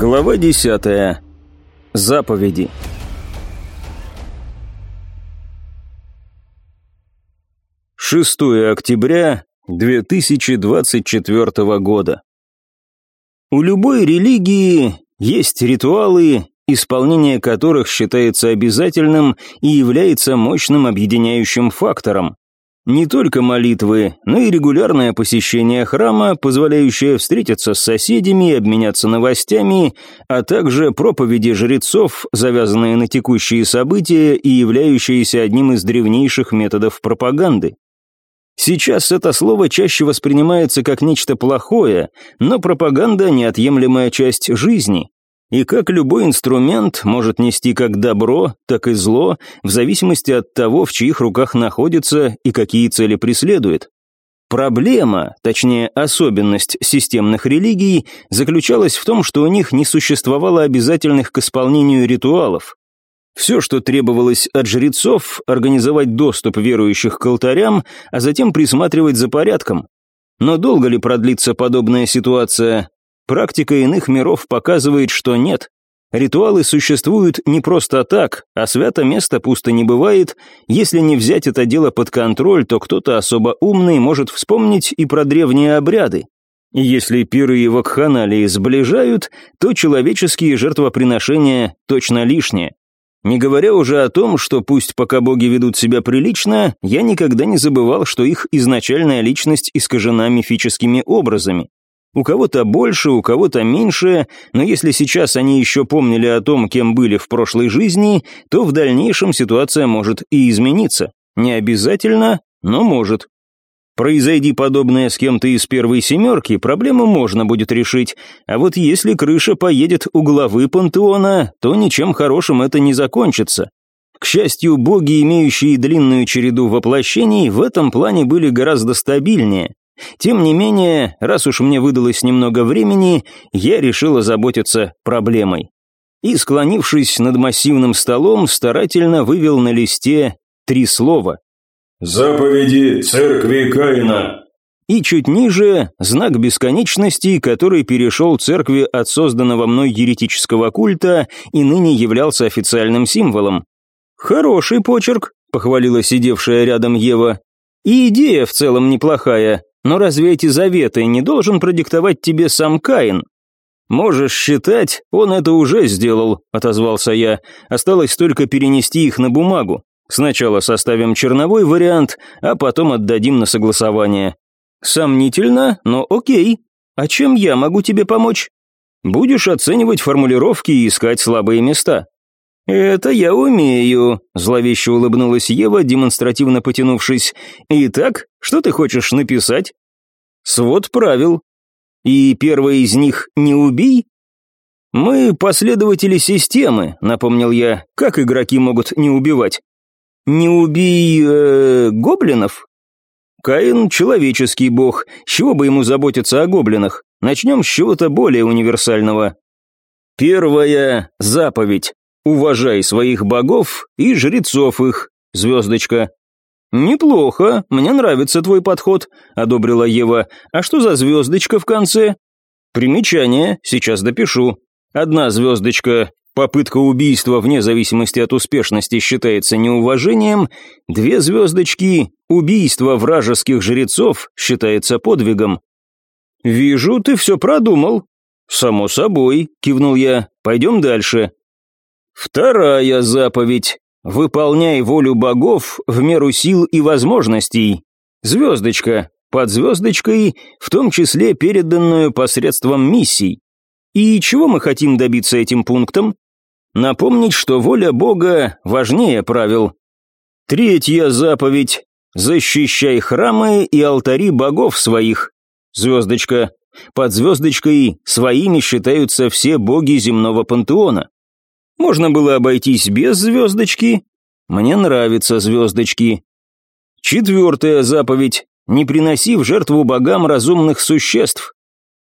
Глава 10. Заповеди. Шестое октября 2024 года. У любой религии есть ритуалы, исполнение которых считается обязательным и является мощным объединяющим фактором. Не только молитвы, но и регулярное посещение храма, позволяющее встретиться с соседями и обменяться новостями, а также проповеди жрецов, завязанные на текущие события и являющиеся одним из древнейших методов пропаганды. Сейчас это слово чаще воспринимается как нечто плохое, но пропаганда – неотъемлемая часть жизни и как любой инструмент может нести как добро, так и зло, в зависимости от того, в чьих руках находится и какие цели преследует. Проблема, точнее особенность системных религий, заключалась в том, что у них не существовало обязательных к исполнению ритуалов. Все, что требовалось от жрецов, организовать доступ верующих к алтарям, а затем присматривать за порядком. Но долго ли продлится подобная ситуация, Практика иных миров показывает, что нет. Ритуалы существуют не просто так, а свято место пусто не бывает. Если не взять это дело под контроль, то кто-то особо умный может вспомнить и про древние обряды. И если пиры и вакханалии сближают, то человеческие жертвоприношения точно лишние. Не говоря уже о том, что пусть пока боги ведут себя прилично, я никогда не забывал, что их изначальная личность искажена мифическими образами. У кого-то больше, у кого-то меньше, но если сейчас они еще помнили о том, кем были в прошлой жизни, то в дальнейшем ситуация может и измениться. Не обязательно, но может. Произойди подобное с кем-то из первой семерки, проблему можно будет решить, а вот если крыша поедет у главы пантеона, то ничем хорошим это не закончится. К счастью, боги, имеющие длинную череду воплощений, в этом плане были гораздо стабильнее. Тем не менее, раз уж мне выдалось немного времени, я решил озаботиться проблемой. И, склонившись над массивным столом, старательно вывел на листе три слова. «Заповеди церкви Каина». И чуть ниже знак бесконечности, который перешел церкви от созданного мной еретического культа и ныне являлся официальным символом. «Хороший почерк», — похвалила сидевшая рядом Ева. «И идея в целом неплохая, но разве эти заветы не должен продиктовать тебе сам Каин? Можешь считать, он это уже сделал, отозвался я. Осталось только перенести их на бумагу. Сначала составим черновой вариант, а потом отдадим на согласование. Сомнительно, но окей. А чем я могу тебе помочь? Будешь оценивать формулировки и искать слабые места. «Это я умею», – зловеще улыбнулась Ева, демонстративно потянувшись. «Итак, что ты хочешь написать?» «Свод правил. И первое из них «не убий»?» «Мы последователи системы», — напомнил я. «Как игроки могут не убивать?» «Не убий... Э, гоблинов?» «Каин — человеческий бог. Чего бы ему заботиться о гоблинах? Начнем с чего-то более универсального». «Первая заповедь. Уважай своих богов и жрецов их, звездочка. Неплохо, мне нравится твой подход, одобрила Ева. А что за звездочка в конце? Примечание, сейчас допишу. Одна звездочка Попытка убийства вне зависимости от успешности считается неуважением, две звездочки, убийство вражеских жрецов считается подвигом. «Вижу, ты все продумал». «Само собой», — кивнул я, — «пойдем дальше». Вторая заповедь. Выполняй волю богов в меру сил и возможностей. Звездочка. Под звездочкой, в том числе переданную посредством миссий. И чего мы хотим добиться этим пунктом? Напомнить, что воля Бога важнее правил. Третья заповедь. Защищай храмы и алтари богов своих. Звездочка. Под звездочкой своими считаются все боги земного пантеона. Можно было обойтись без звездочки. Мне нравятся звездочки. Четвертая заповедь. Не приноси в жертву богам разумных существ.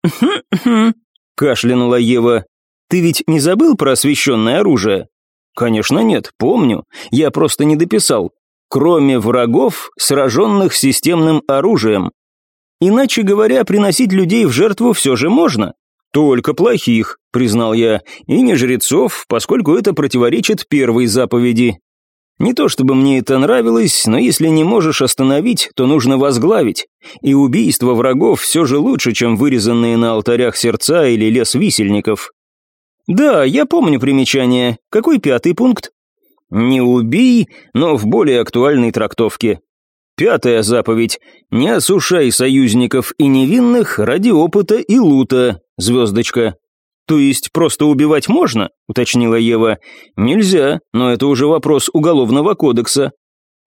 кашлянула Ева. Ты ведь не забыл про освященное оружие? Конечно нет, помню. Я просто не дописал. Кроме врагов, сраженных системным оружием. Иначе говоря, приносить людей в жертву все же можно. Только плохих, признал я, и не жрецов, поскольку это противоречит первой заповеди. Не то чтобы мне это нравилось, но если не можешь остановить, то нужно возглавить. И убийство врагов все же лучше, чем вырезанные на алтарях сердца или лес висельников. Да, я помню примечание. Какой пятый пункт? Не убей, но в более актуальной трактовке. Пятая заповедь. Не осушай союзников и невинных ради опыта и лута. Звездочка. То есть просто убивать можно? Уточнила Ева. Нельзя, но это уже вопрос уголовного кодекса.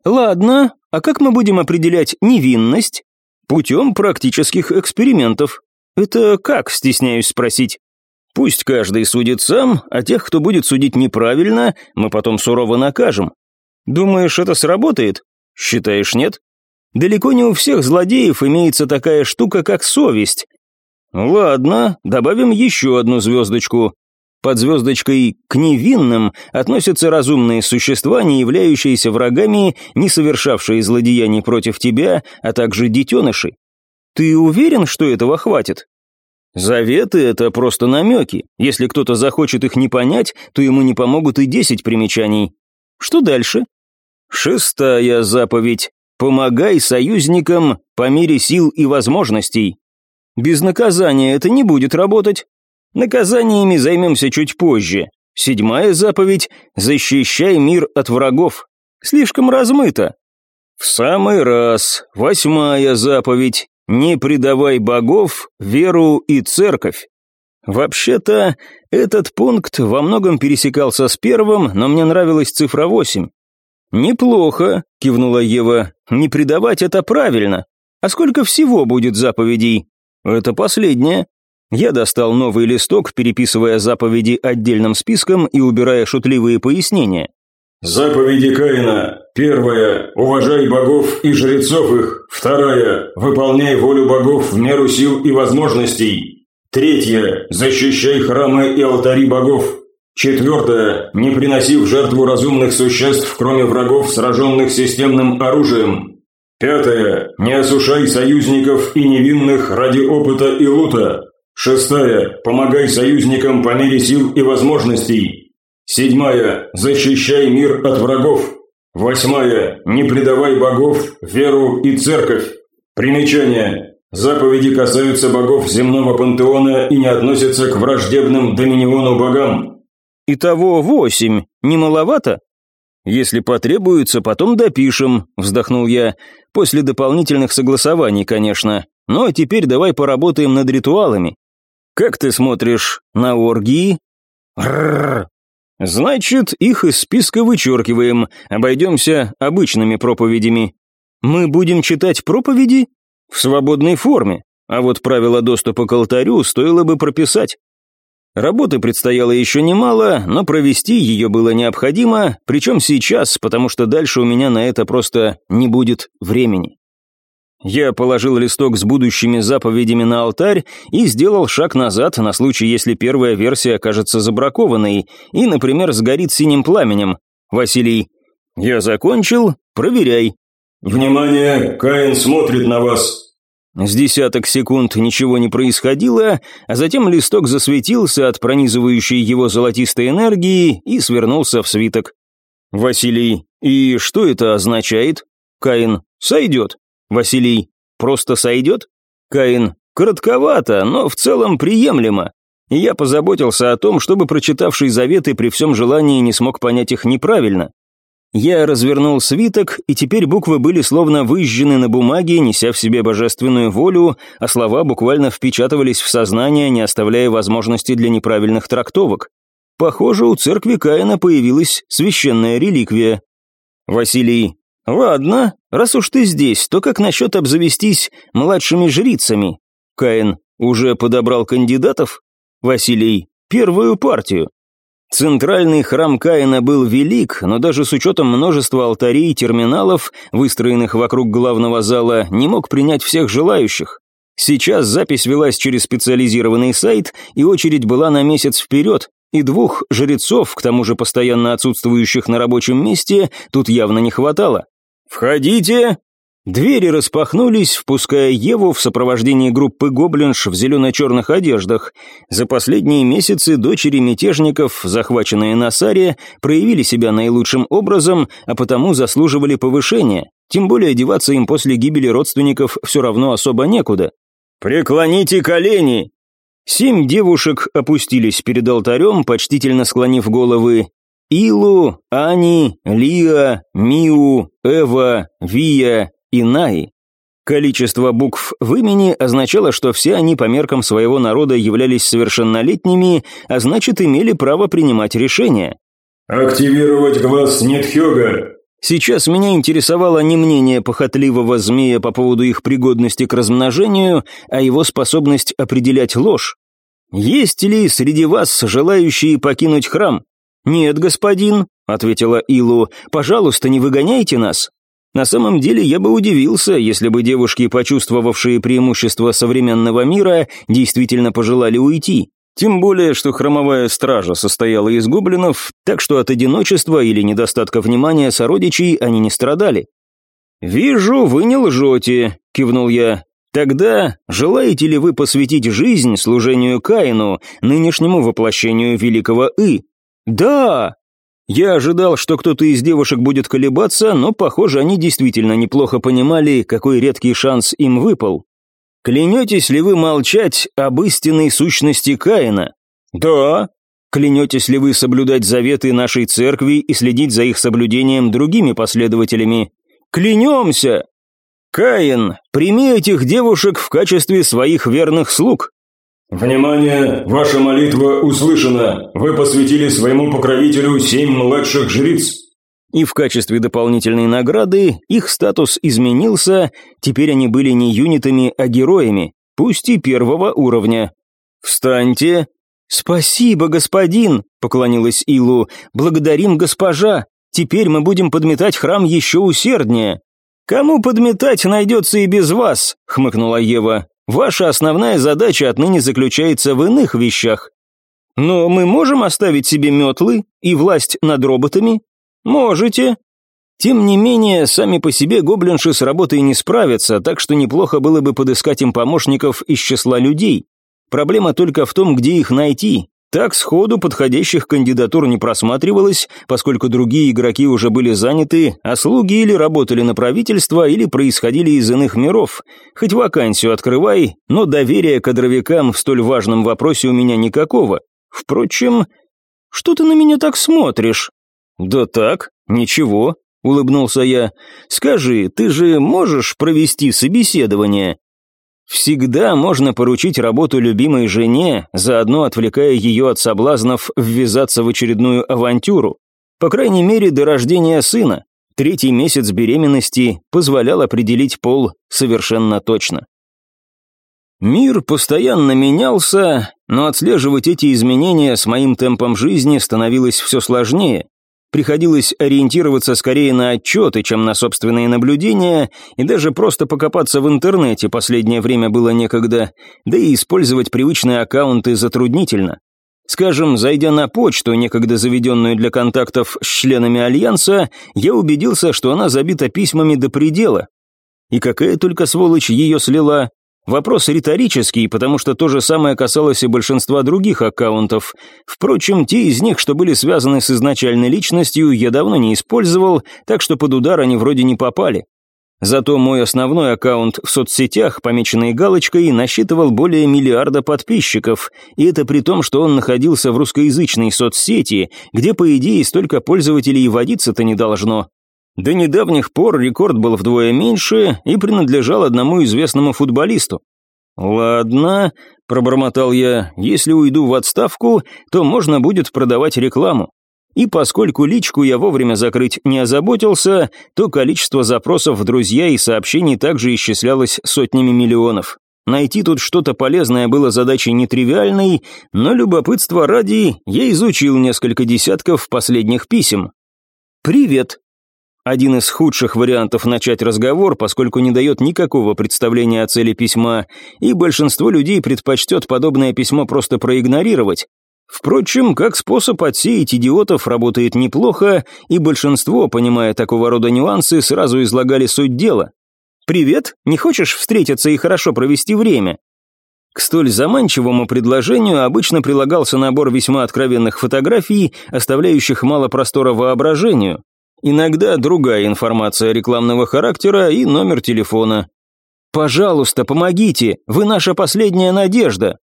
Ладно, а как мы будем определять невинность? Путем практических экспериментов. Это как, стесняюсь спросить? Пусть каждый судит сам, а тех, кто будет судить неправильно, мы потом сурово накажем. Думаешь, это сработает? Считаешь, нет? Далеко не у всех злодеев имеется такая штука, как совесть. Ладно, добавим еще одну звездочку. Под звездочкой «к невинным» относятся разумные существа, не являющиеся врагами, не совершавшие злодеяний против тебя, а также детеныши. Ты уверен, что этого хватит? Заветы — это просто намеки. Если кто-то захочет их не понять, то ему не помогут и десять примечаний. Что дальше? Шестая заповедь. Помогай союзникам по мере сил и возможностей. Без наказания это не будет работать. Наказаниями займемся чуть позже. Седьмая заповедь – защищай мир от врагов. Слишком размыто. В самый раз. Восьмая заповедь – не предавай богов, веру и церковь. Вообще-то, этот пункт во многом пересекался с первым, но мне нравилась цифра восемь. «Неплохо», — кивнула Ева, — «не предавать это правильно. А сколько всего будет заповедей?» «Это последнее». Я достал новый листок, переписывая заповеди отдельным списком и убирая шутливые пояснения. Заповеди Каина. Первая – уважай богов и жрецов их. Вторая – выполняй волю богов в меру сил и возможностей. Третья – защищай храмы и алтари богов. Четвертое. Не приноси в жертву разумных существ, кроме врагов, сраженных системным оружием. Пятое. Не осушай союзников и невинных ради опыта и лута. Шестая. Помогай союзникам по мере сил и возможностей. Седьмая. Защищай мир от врагов. Восьмая. Не предавай богов, веру и церковь. Примечание. Заповеди касаются богов земного пантеона и не относятся к враждебным доминиону богам. Итого восемь, не маловато? Если потребуется, потом допишем, вздохнул я, после дополнительных согласований, конечно. Ну а теперь давай поработаем над ритуалами. Как ты смотришь на оргии? Рррр. Значит, их из списка вычеркиваем, обойдемся обычными проповедями. Мы будем читать проповеди? В свободной форме. А вот правила доступа к алтарю стоило бы прописать. Работы предстояло еще немало, но провести ее было необходимо, причем сейчас, потому что дальше у меня на это просто не будет времени. Я положил листок с будущими заповедями на алтарь и сделал шаг назад на случай, если первая версия окажется забракованной и, например, сгорит синим пламенем. Василий, я закончил, проверяй. «Внимание, Каин смотрит на вас», с десяток секунд ничего не происходило, а затем листок засветился от пронизывающей его золотистой энергии и свернулся в свиток. «Василий, и что это означает?» «Каин, сойдет». «Василий, просто сойдет?» «Каин, коротковато, но в целом приемлемо. Я позаботился о том, чтобы прочитавший заветы при всем желании не смог понять их неправильно. Я развернул свиток, и теперь буквы были словно выжжены на бумаге, неся в себе божественную волю, а слова буквально впечатывались в сознание, не оставляя возможности для неправильных трактовок. Похоже, у церкви Каина появилась священная реликвия. Василий, ладно, раз уж ты здесь, то как насчет обзавестись младшими жрицами? Каин, уже подобрал кандидатов? Василий, первую партию. Центральный храм Каина был велик, но даже с учетом множества алтарей и терминалов, выстроенных вокруг главного зала, не мог принять всех желающих. Сейчас запись велась через специализированный сайт, и очередь была на месяц вперед, и двух жрецов, к тому же постоянно отсутствующих на рабочем месте, тут явно не хватало. «Входите!» Двери распахнулись, впуская Еву в сопровождении группы гоблинш в зелено-черных одеждах. За последние месяцы дочери мятежников, захваченные на Саре, проявили себя наилучшим образом, а потому заслуживали повышения. Тем более деваться им после гибели родственников все равно особо некуда. «Преклоните колени!» Семь девушек опустились перед алтарем, почтительно склонив головы. Илу, Ани, Лия, Миу, Эва, Вия, и Наи. Количество букв в имени означало, что все они по меркам своего народа являлись совершеннолетними, а значит имели право принимать решения. «Активировать глаз Нетхёга», Сейчас меня интересовало не мнение похотливого змея по поводу их пригодности к размножению, а его способность определять ложь. «Есть ли среди вас желающие покинуть храм?» «Нет, господин», — ответила Илу, — «пожалуйста, не выгоняйте нас». На самом деле я бы удивился, если бы девушки, почувствовавшие преимущество современного мира, действительно пожелали уйти. Тем более, что хромовая стража состояла из гоблинов, так что от одиночества или недостатка внимания сородичей они не страдали. «Вижу, вы не лжете», — кивнул я. «Тогда желаете ли вы посвятить жизнь служению Каину, нынешнему воплощению великого И?» «Да!» Я ожидал, что кто-то из девушек будет колебаться, но, похоже, они действительно неплохо понимали, какой редкий шанс им выпал. «Клянетесь ли вы молчать об истинной сущности Каина?» «Да». «Клянетесь ли вы соблюдать заветы нашей церкви и следить за их соблюдением другими последователями?» «Клянемся!» «Каин, прими этих девушек в качестве своих верных слуг. «Внимание! Ваша молитва услышана! Вы посвятили своему покровителю семь младших жриц!» И в качестве дополнительной награды их статус изменился, теперь они были не юнитами, а героями, пусть и первого уровня. «Встаньте!» «Спасибо, господин!» — поклонилась Илу. «Благодарим госпожа! Теперь мы будем подметать храм еще усерднее!» «Кому подметать найдется и без вас!» — хмыкнула Ева. Ваша основная задача отныне заключается в иных вещах. Но мы можем оставить себе метлы и власть над роботами? Можете. Тем не менее, сами по себе гоблинши с работой не справятся, так что неплохо было бы подыскать им помощников из числа людей. Проблема только в том, где их найти. Так сходу подходящих кандидатур не просматривалось, поскольку другие игроки уже были заняты, а слуги или работали на правительство, или происходили из иных миров. Хоть вакансию открывай, но доверия кадровикам в столь важном вопросе у меня никакого. Впрочем, что ты на меня так смотришь? Да так, ничего, улыбнулся я. Скажи, ты же можешь провести собеседование? Всегда можно поручить работу любимой жене, заодно отвлекая ее от соблазнов ввязаться в очередную авантюру. По крайней мере, до рождения сына. Третий месяц беременности позволял определить пол совершенно точно. Мир постоянно менялся, но отслеживать эти изменения с моим темпом жизни становилось все сложнее. Приходилось ориентироваться скорее на отчеты, чем на собственные наблюдения, и даже просто покопаться в интернете последнее время было некогда, да и использовать привычные аккаунты затруднительно. Скажем, зайдя на почту, некогда заведенную для контактов с членами Альянса, я убедился, что она забита письмами до предела. И какая только сволочь ее слила, Вопрос риторический, потому что то же самое касалось и большинства других аккаунтов. Впрочем, те из них, что были связаны с изначальной личностью, я давно не использовал, так что под удар они вроде не попали. Зато мой основной аккаунт в соцсетях, помеченный галочкой, насчитывал более миллиарда подписчиков, и это при том, что он находился в русскоязычной соцсети, где, по идее, столько пользователей водиться-то не должно. До недавних пор рекорд был вдвое меньше и принадлежал одному известному футболисту. «Ладно», — пробормотал я, — «если уйду в отставку, то можно будет продавать рекламу». И поскольку личку я вовремя закрыть не озаботился, то количество запросов в друзья и сообщений также исчислялось сотнями миллионов. Найти тут что-то полезное было задачей нетривиальной, но любопытство ради я изучил несколько десятков последних писем. «Привет», один из худших вариантов начать разговор, поскольку не дает никакого представления о цели письма, и большинство людей предпочтет подобное письмо просто проигнорировать. Впрочем, как способ отсеять идиотов работает неплохо, и большинство, понимая такого рода нюансы, сразу излагали суть дела. «Привет, не хочешь встретиться и хорошо провести время?» К столь заманчивому предложению обычно прилагался набор весьма откровенных фотографий, оставляющих мало простора воображению. Иногда другая информация рекламного характера и номер телефона. «Пожалуйста, помогите, вы наша последняя надежда».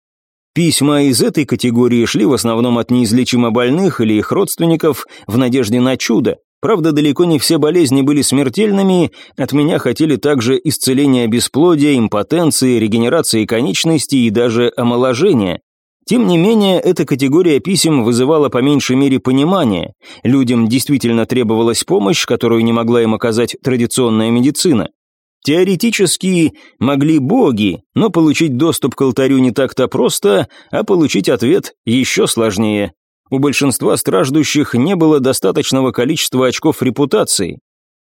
Письма из этой категории шли в основном от неизлечимо больных или их родственников в надежде на чудо. Правда, далеко не все болезни были смертельными, от меня хотели также исцеления бесплодия, импотенции, регенерации конечностей и даже омоложения. Тем не менее, эта категория писем вызывала по меньшей мере понимание. Людям действительно требовалась помощь, которую не могла им оказать традиционная медицина. Теоретически могли боги, но получить доступ к алтарю не так-то просто, а получить ответ еще сложнее. У большинства страждущих не было достаточного количества очков репутации.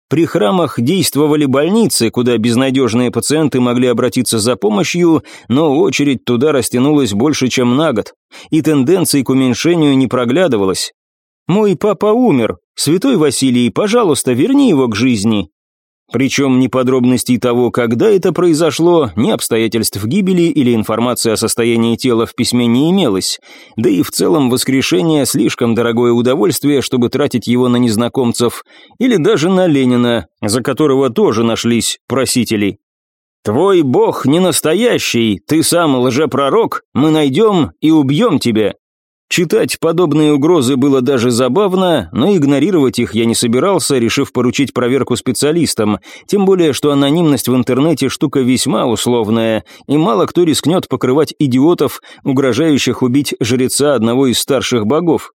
При храмах действовали больницы, куда безнадежные пациенты могли обратиться за помощью, но очередь туда растянулась больше, чем на год, и тенденции к уменьшению не проглядывалось. «Мой папа умер. Святой Василий, пожалуйста, верни его к жизни», причем ни подробностей того, когда это произошло, ни обстоятельств гибели или информации о состоянии тела в письме не имелось, да и в целом воскрешение слишком дорогое удовольствие, чтобы тратить его на незнакомцев, или даже на Ленина, за которого тоже нашлись просители. «Твой бог не настоящий, ты сам лжепророк, мы найдем и убьем тебя», Читать подобные угрозы было даже забавно, но игнорировать их я не собирался, решив поручить проверку специалистам, тем более, что анонимность в интернете штука весьма условная, и мало кто рискнет покрывать идиотов, угрожающих убить жреца одного из старших богов.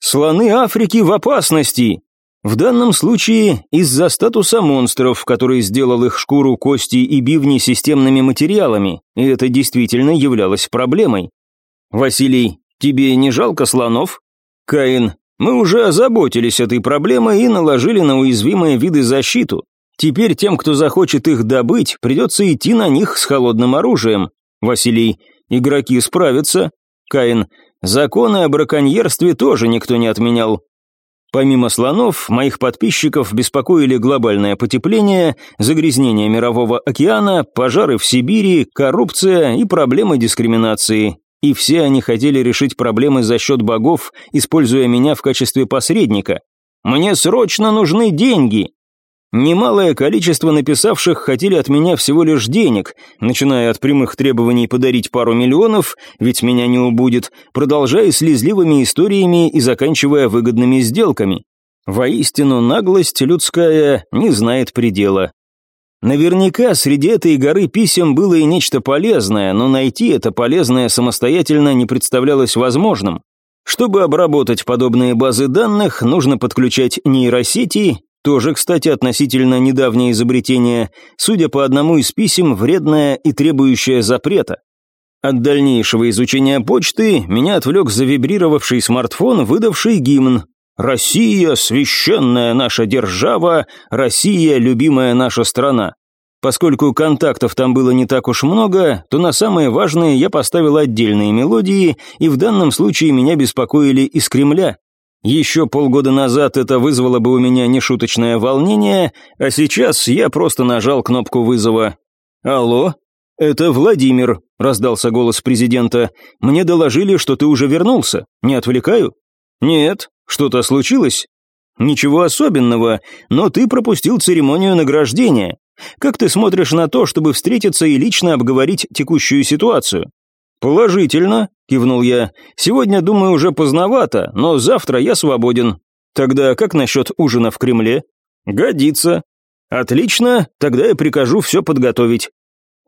«Слоны Африки в опасности!» В данном случае из-за статуса монстров, который сделал их шкуру, кости и бивни системными материалами, и это действительно являлось проблемой. Василий Тебе не жалко слонов? Каин, мы уже озаботились этой проблемой и наложили на уязвимые виды защиту. Теперь тем, кто захочет их добыть, придется идти на них с холодным оружием. Василий, игроки справятся. Каин, законы о браконьерстве тоже никто не отменял. Помимо слонов, моих подписчиков беспокоили глобальное потепление, загрязнение мирового океана, пожары в Сибири, коррупция и проблемы дискриминации. И все они хотели решить проблемы за счет богов, используя меня в качестве посредника. «Мне срочно нужны деньги!» Немалое количество написавших хотели от меня всего лишь денег, начиная от прямых требований подарить пару миллионов, ведь меня не убудет, продолжая слезливыми историями и заканчивая выгодными сделками. Воистину, наглость людская не знает предела. Наверняка среди этой горы писем было и нечто полезное, но найти это полезное самостоятельно не представлялось возможным. Чтобы обработать подобные базы данных, нужно подключать нейросети, тоже, кстати, относительно недавнее изобретение, судя по одному из писем, вредное и требующее запрета. От дальнейшего изучения почты меня отвлек завибрировавший смартфон, выдавший гимн, «Россия – священная наша держава, Россия – любимая наша страна». Поскольку контактов там было не так уж много, то на самые важные я поставил отдельные мелодии, и в данном случае меня беспокоили из Кремля. Еще полгода назад это вызвало бы у меня нешуточное волнение, а сейчас я просто нажал кнопку вызова. «Алло?» «Это Владимир», – раздался голос президента. «Мне доложили, что ты уже вернулся. Не отвлекаю?» «Нет, что-то случилось?» «Ничего особенного, но ты пропустил церемонию награждения. Как ты смотришь на то, чтобы встретиться и лично обговорить текущую ситуацию?» «Положительно», — кивнул я. «Сегодня, думаю, уже поздновато, но завтра я свободен. Тогда как насчет ужина в Кремле?» «Годится». «Отлично, тогда я прикажу все подготовить.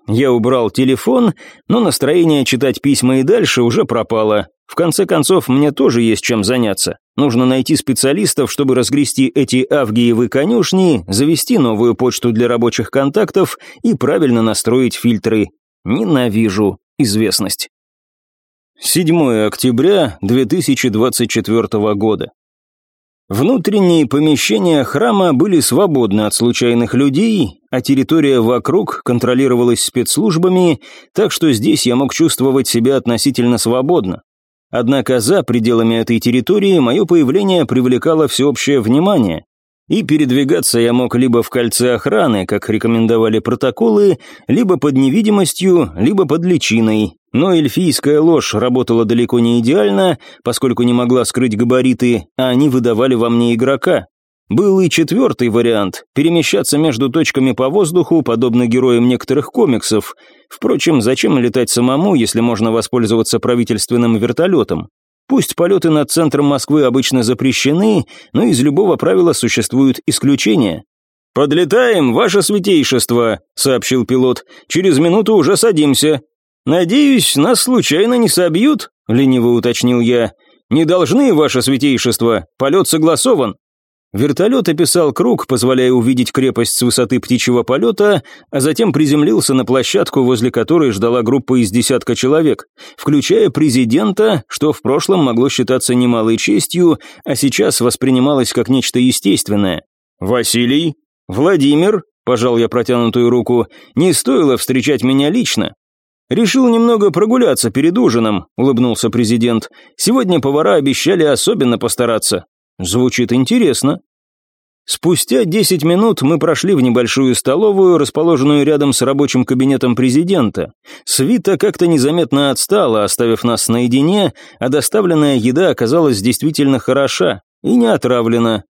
Я убрал телефон, но настроение читать письма и дальше уже пропало. В конце концов, мне тоже есть чем заняться. Нужно найти специалистов, чтобы разгрести эти авгиевы конюшни, завести новую почту для рабочих контактов и правильно настроить фильтры. Ненавижу известность. 7 октября 2024 года. Внутренние помещения храма были свободны от случайных людей, а территория вокруг контролировалась спецслужбами, так что здесь я мог чувствовать себя относительно свободно. Однако за пределами этой территории мое появление привлекало всеобщее внимание. И передвигаться я мог либо в кольце охраны, как рекомендовали протоколы, либо под невидимостью, либо под личиной. Но эльфийская ложь работала далеко не идеально, поскольку не могла скрыть габариты, а они выдавали во мне игрока. Был и четвертый вариант – перемещаться между точками по воздуху, подобно героям некоторых комиксов. Впрочем, зачем летать самому, если можно воспользоваться правительственным вертолетом? Пусть полеты над центром Москвы обычно запрещены, но из любого правила существуют исключения. «Подлетаем, ваше святейшество», — сообщил пилот. «Через минуту уже садимся». «Надеюсь, нас случайно не собьют?» — лениво уточнил я. «Не должны, ваше святейшество, полет согласован». Вертолет описал круг, позволяя увидеть крепость с высоты птичьего полета, а затем приземлился на площадку, возле которой ждала группа из десятка человек, включая президента, что в прошлом могло считаться немалой честью, а сейчас воспринималось как нечто естественное. «Василий? Владимир?» – пожал я протянутую руку. «Не стоило встречать меня лично». «Решил немного прогуляться перед ужином», – улыбнулся президент. «Сегодня повара обещали особенно постараться. Звучит интересно. Спустя 10 минут мы прошли в небольшую столовую, расположенную рядом с рабочим кабинетом президента. Свита как-то незаметно отстала, оставив нас наедине, а доставленная еда оказалась действительно хороша и не отравлена.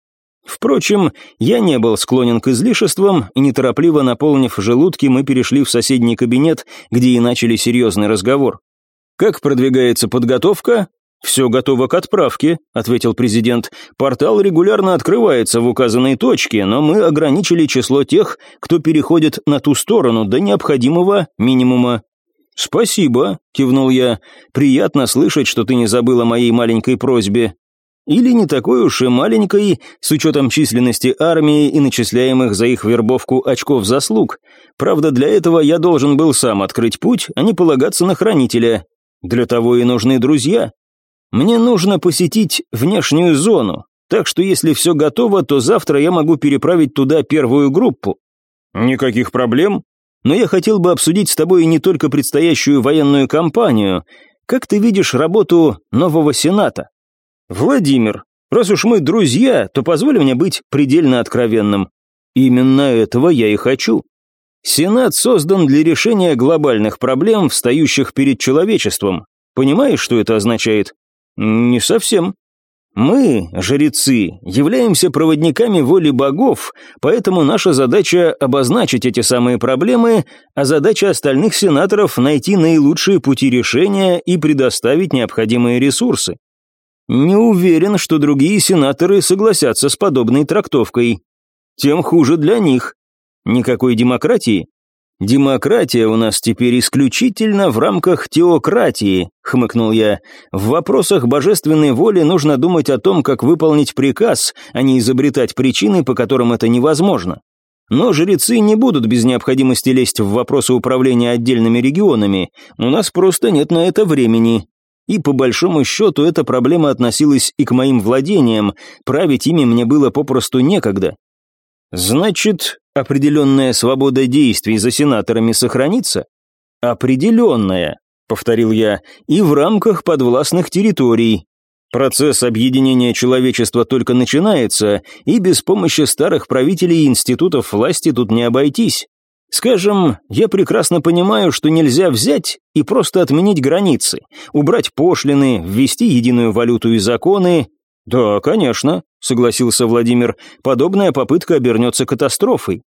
Впрочем, я не был склонен к излишествам, и неторопливо наполнив желудки, мы перешли в соседний кабинет, где и начали серьезный разговор. «Как продвигается подготовка?» «Все готово к отправке», — ответил президент. «Портал регулярно открывается в указанной точке, но мы ограничили число тех, кто переходит на ту сторону до необходимого минимума». «Спасибо», — кивнул я. «Приятно слышать, что ты не забыл о моей маленькой просьбе. Или не такой уж и маленькой, с учетом численности армии и начисляемых за их вербовку очков заслуг. Правда, для этого я должен был сам открыть путь, а не полагаться на хранителя. Для того и нужны друзья. Мне нужно посетить внешнюю зону, так что если все готово, то завтра я могу переправить туда первую группу. Никаких проблем. Но я хотел бы обсудить с тобой не только предстоящую военную кампанию. Как ты видишь работу нового Сената? Владимир, раз уж мы друзья, то позволь мне быть предельно откровенным. Именно этого я и хочу. Сенат создан для решения глобальных проблем, встающих перед человечеством. Понимаешь, что это означает? Не совсем. Мы, жрецы, являемся проводниками воли богов, поэтому наша задача обозначить эти самые проблемы, а задача остальных сенаторов найти наилучшие пути решения и предоставить необходимые ресурсы. Не уверен, что другие сенаторы согласятся с подобной трактовкой. Тем хуже для них. Никакой демократии, «Демократия у нас теперь исключительно в рамках теократии», — хмыкнул я. «В вопросах божественной воли нужно думать о том, как выполнить приказ, а не изобретать причины, по которым это невозможно. Но жрецы не будут без необходимости лезть в вопросы управления отдельными регионами, у нас просто нет на это времени». И по большому счету эта проблема относилась и к моим владениям, править ими мне было попросту некогда. Значит, определенная свобода действий за сенаторами сохранится? Определенная, повторил я, и в рамках подвластных территорий. Процесс объединения человечества только начинается, и без помощи старых правителей и институтов власти тут не обойтись. Скажем, я прекрасно понимаю, что нельзя взять и просто отменить границы, убрать пошлины, ввести единую валюту и законы, «Да, конечно», — согласился Владимир, — «подобная попытка обернется катастрофой».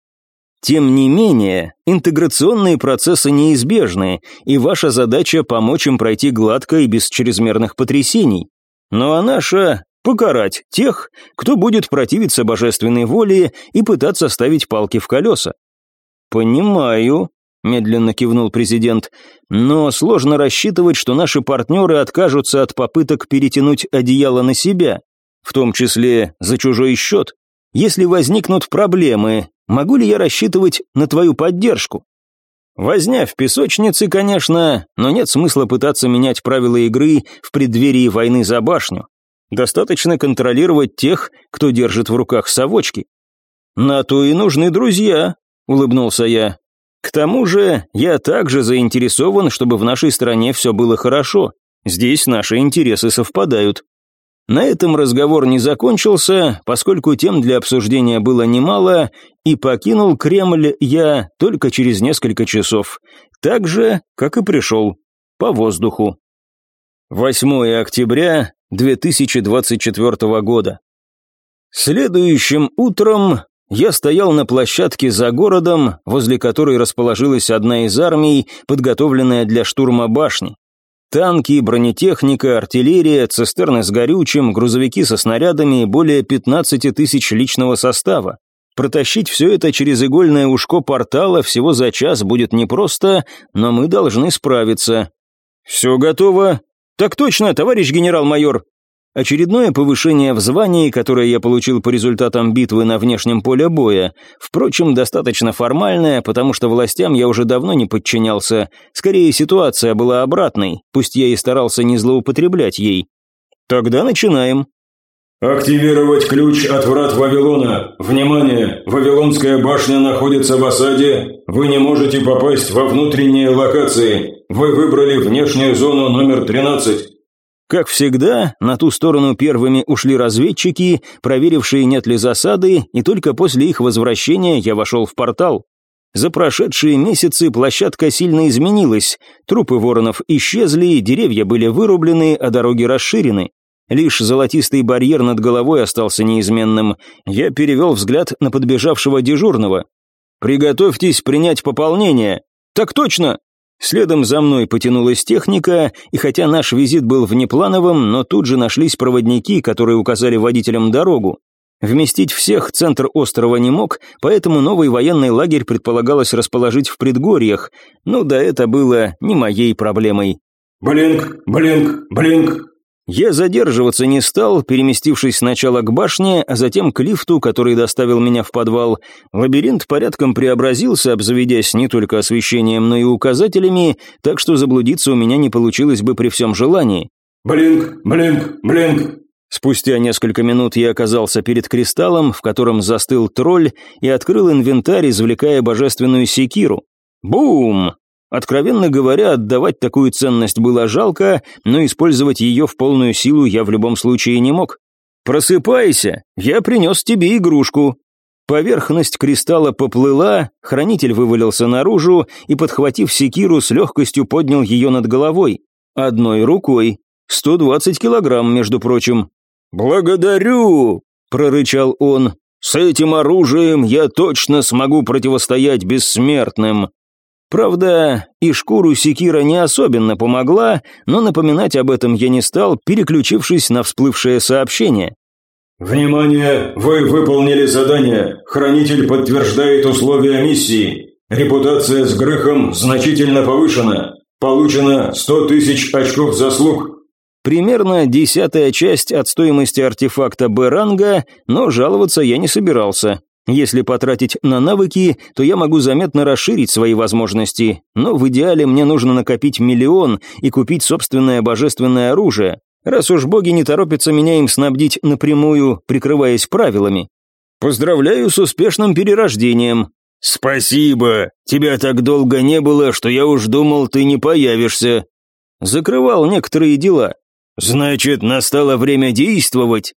Тем не менее, интеграционные процессы неизбежны, и ваша задача помочь им пройти гладко и без чрезмерных потрясений. Ну а наша – покарать тех, кто будет противиться божественной воле и пытаться ставить палки в колеса. «Понимаю», – медленно кивнул президент, – «но сложно рассчитывать, что наши партнеры откажутся от попыток перетянуть одеяло на себя в том числе за чужой счет. Если возникнут проблемы, могу ли я рассчитывать на твою поддержку? Возня в песочнице, конечно, но нет смысла пытаться менять правила игры в преддверии войны за башню. Достаточно контролировать тех, кто держит в руках совочки. На то и нужны друзья, улыбнулся я. К тому же, я также заинтересован, чтобы в нашей стране все было хорошо. Здесь наши интересы совпадают. На этом разговор не закончился, поскольку тем для обсуждения было немало, и покинул Кремль я только через несколько часов, так же, как и пришел, по воздуху. 8 октября 2024 года. Следующим утром я стоял на площадке за городом, возле которой расположилась одна из армий, подготовленная для штурма башни. Танки, бронетехника, артиллерия, цистерны с горючим, грузовики со снарядами и более 15 тысяч личного состава. Протащить все это через игольное ушко портала всего за час будет непросто, но мы должны справиться. «Все готово?» «Так точно, товарищ генерал-майор!» Очередное повышение в звании, которое я получил по результатам битвы на внешнем поле боя, впрочем, достаточно формальное, потому что властям я уже давно не подчинялся. Скорее, ситуация была обратной, пусть я и старался не злоупотреблять ей. Тогда начинаем. «Активировать ключ от врат Вавилона. Внимание! Вавилонская башня находится в осаде. Вы не можете попасть во внутренние локации. Вы выбрали внешнюю зону номер 13. Как всегда, на ту сторону первыми ушли разведчики, проверившие, нет ли засады, и только после их возвращения я вошел в портал. За прошедшие месяцы площадка сильно изменилась, трупы воронов исчезли, деревья были вырублены, а дороги расширены. Лишь золотистый барьер над головой остался неизменным. Я перевел взгляд на подбежавшего дежурного. «Приготовьтесь принять пополнение». «Так точно!» Следом за мной потянулась техника, и хотя наш визит был внеплановым, но тут же нашлись проводники, которые указали водителям дорогу. Вместить всех центр острова не мог, поэтому новый военный лагерь предполагалось расположить в предгорьях, но да это было не моей проблемой. «Блинк, блинк, блинк», я задерживаться не стал, переместившись сначала к башне, а затем к лифту, который доставил меня в подвал. Лабиринт порядком преобразился, обзаведясь не только освещением, но и указателями, так что заблудиться у меня не получилось бы при всем желании. «Блинк, блинк, блинк!» Спустя несколько минут я оказался перед кристаллом, в котором застыл тролль, и открыл инвентарь, извлекая божественную секиру. Бум! Откровенно говоря, отдавать такую ценность было жалко, но использовать ее в полную силу я в любом случае не мог. «Просыпайся, я принес тебе игрушку». Поверхность кристалла поплыла, хранитель вывалился наружу и, подхватив секиру, с легкостью поднял ее над головой. Одной рукой. 120 килограмм, между прочим. «Благодарю!» – прорычал он. «С этим оружием я точно смогу противостоять бессмертным». Правда, и шкуру секира не особенно помогла, но напоминать об этом я не стал, переключившись на всплывшее сообщение. «Внимание! Вы выполнили задание. Хранитель подтверждает условия миссии. Репутация с Грыхом значительно повышена. Получено 100 тысяч очков заслуг». Примерно десятая часть от стоимости артефакта Б-ранга, но жаловаться я не собирался. Если потратить на навыки, то я могу заметно расширить свои возможности, но в идеале мне нужно накопить миллион и купить собственное божественное оружие, раз уж боги не торопятся меня им снабдить напрямую, прикрываясь правилами. Поздравляю с успешным перерождением. Спасибо, тебя так долго не было, что я уж думал, ты не появишься. Закрывал некоторые дела. Значит, настало время действовать.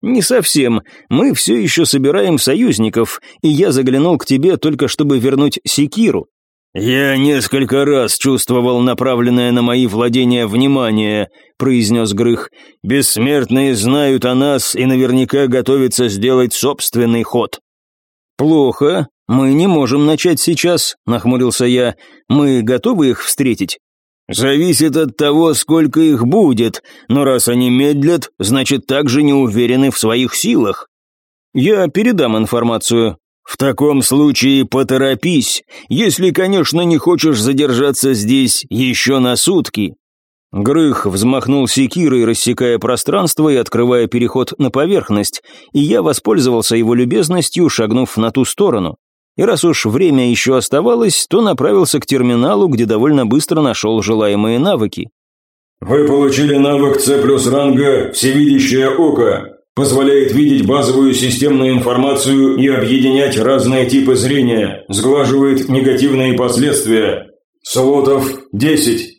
«Не совсем. Мы все еще собираем союзников, и я заглянул к тебе только чтобы вернуть секиру». «Я несколько раз чувствовал направленное на мои владения внимание», — произнес Грых. «Бессмертные знают о нас и наверняка готовятся сделать собственный ход». «Плохо. Мы не можем начать сейчас», — нахмурился я. «Мы готовы их встретить?» Зависит от того, сколько их будет, но раз они медлят, значит также не уверены в своих силах. Я передам информацию. В таком случае поторопись, если, конечно, не хочешь задержаться здесь еще на сутки. Грых взмахнул секирой, рассекая пространство и открывая переход на поверхность, и я воспользовался его любезностью, шагнув на ту сторону и раз уж время еще оставалось, то направился к терминалу, где довольно быстро нашел желаемые навыки. «Вы получили навык С плюс ранга «Всевидящее око». Позволяет видеть базовую системную информацию и объединять разные типы зрения, сглаживает негативные последствия. Слотов 10.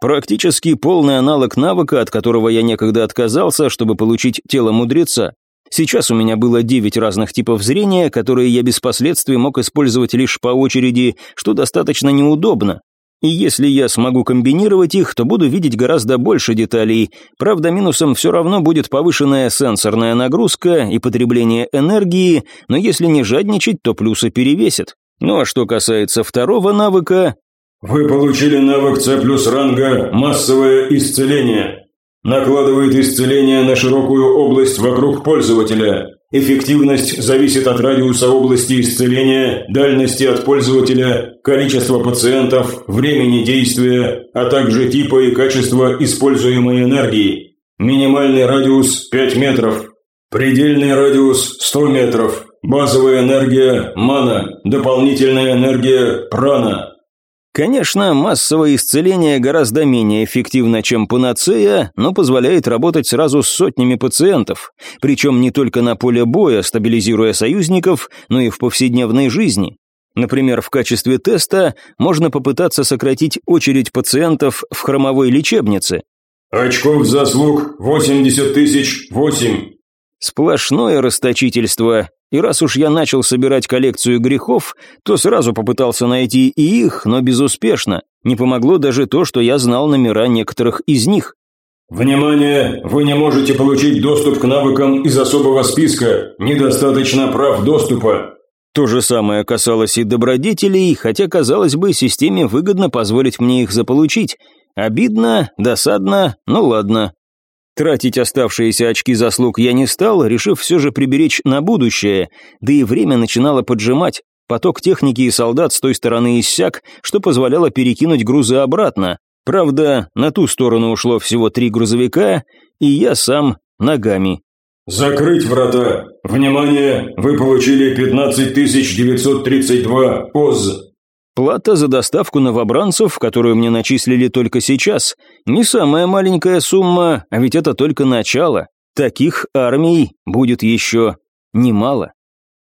Практически полный аналог навыка, от которого я некогда отказался, чтобы получить тело мудреца. Сейчас у меня было девять разных типов зрения, которые я без последствий мог использовать лишь по очереди, что достаточно неудобно. И если я смогу комбинировать их, то буду видеть гораздо больше деталей. Правда, минусом все равно будет повышенная сенсорная нагрузка и потребление энергии, но если не жадничать, то плюсы перевесят. Ну а что касается второго навыка... Вы получили навык С плюс ранга «Массовое исцеление». Накладывает исцеление на широкую область вокруг пользователя. Эффективность зависит от радиуса области исцеления, дальности от пользователя, количества пациентов, времени действия, а также типа и качества используемой энергии. Минимальный радиус 5 метров. Предельный радиус 100 метров. Базовая энергия – мана, дополнительная энергия – прана. Конечно, массовое исцеление гораздо менее эффективно, чем панацея, но позволяет работать сразу с сотнями пациентов, причем не только на поле боя, стабилизируя союзников, но и в повседневной жизни. Например, в качестве теста можно попытаться сократить очередь пациентов в хромовой лечебнице. Очков заслуг 80 тысяч 8. Сплошное расточительство, и раз уж я начал собирать коллекцию грехов, то сразу попытался найти и их, но безуспешно. Не помогло даже то, что я знал номера некоторых из них. «Внимание! Вы не можете получить доступ к навыкам из особого списка. Недостаточно прав доступа». То же самое касалось и добродетелей, хотя, казалось бы, системе выгодно позволить мне их заполучить. Обидно, досадно, ну ладно, Тратить оставшиеся очки заслуг я не стал, решив все же приберечь на будущее, да и время начинало поджимать. Поток техники и солдат с той стороны иссяк, что позволяло перекинуть грузы обратно. Правда, на ту сторону ушло всего три грузовика, и я сам ногами. «Закрыть врата! Внимание! Вы получили 15932 ОЗ!» Плата за доставку новобранцев, которую мне начислили только сейчас, не самая маленькая сумма, а ведь это только начало. Таких армий будет еще немало.